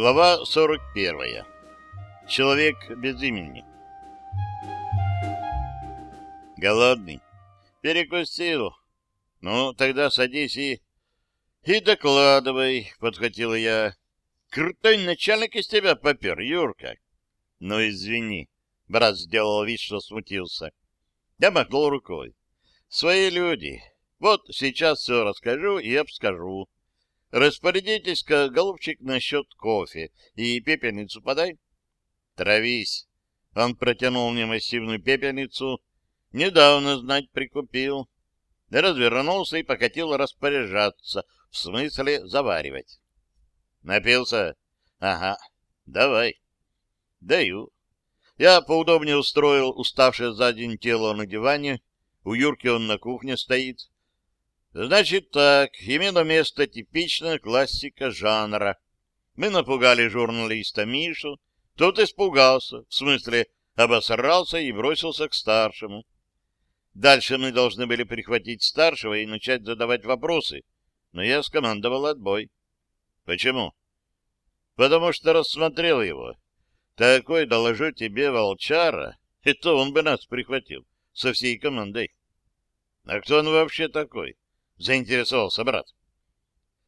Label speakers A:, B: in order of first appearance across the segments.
A: Глава 41. Человек без имени. Голодный. Перекусил. Ну, тогда садись и... И докладывай, подхватила я. Крутой начальник из тебя попер, Юрка. Ну, извини. Брат сделал вид, что смутился. Я махнул рукой. Свои люди. Вот сейчас все расскажу и обскажу. Распорядитесь-ка, голубчик, насчет кофе. И пепельницу подай. Травись. Он протянул мне массивную пепельницу. Недавно, знать, прикупил. Развернулся и покатил распоряжаться, в смысле заваривать. Напился? Ага. Давай. Даю. Я поудобнее устроил уставшее за день тело на диване. У Юрки он на кухне стоит. Значит так, именно место типичная классика жанра. Мы напугали журналиста Мишу, тот испугался, в смысле обосрался и бросился к старшему. Дальше мы должны были прихватить старшего и начать задавать вопросы, но я скомандовал отбой. Почему? Потому что рассмотрел его. Такой, доложу тебе, волчара, это он бы нас прихватил со всей командой. А кто он вообще такой? Заинтересовался брат.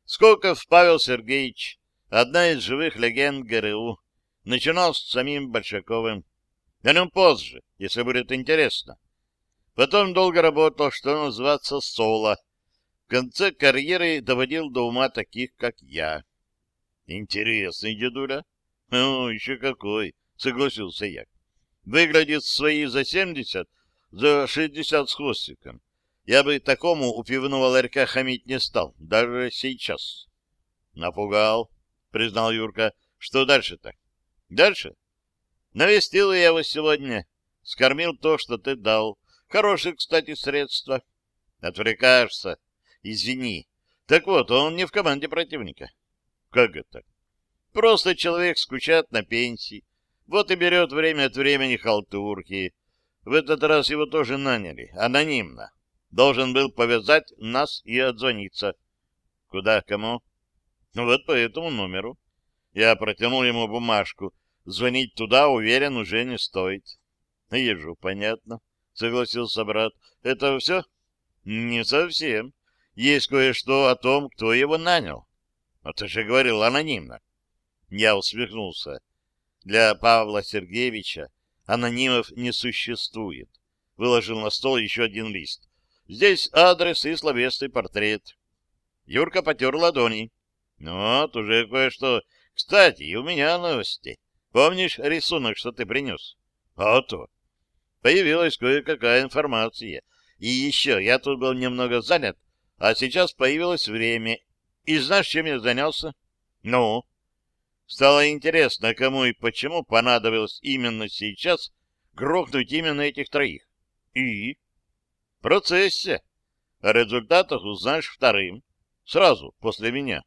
A: Скоков Павел Сергеевич, одна из живых легенд ГРУ, начинал с самим Большаковым. О нем позже, если будет интересно. Потом долго работал, что называется, соло. В конце карьеры доводил до ума таких, как я. Интересный дедуля. Ну, еще какой, согласился я. Выглядит свои за семьдесят, за шестьдесят с хвостиком. Я бы такому у пивного ларька хамить не стал, даже сейчас. Напугал, признал Юрка. Что дальше-то? Дальше? Навестил я его сегодня. Скормил то, что ты дал. Хорошее, кстати, средство. Отвлекаешься. Извини. Так вот, он не в команде противника. Как это? Просто человек скучает на пенсии. Вот и берет время от времени халтурки. В этот раз его тоже наняли, анонимно должен был повязать нас и отзвониться. Куда, кому? Ну вот по этому номеру. Я протянул ему бумажку. Звонить туда, уверен, уже не стоит. Ежу, понятно, согласился брат. Это все? Не совсем. Есть кое-что о том, кто его нанял. А ты же говорил анонимно. Я усмехнулся. Для Павла Сергеевича анонимов не существует. Выложил на стол еще один лист. Здесь адрес и словесный портрет. Юрка потер ладони. Ну, вот, уже кое-что. Кстати, у меня новости. Помнишь рисунок, что ты принес? А то. Появилась кое-какая информация. И еще, я тут был немного занят, а сейчас появилось время. И знаешь, чем я занялся? Ну? Стало интересно, кому и почему понадобилось именно сейчас грохнуть именно этих троих. И? Процессе. О результатах узнаешь вторым, сразу после меня.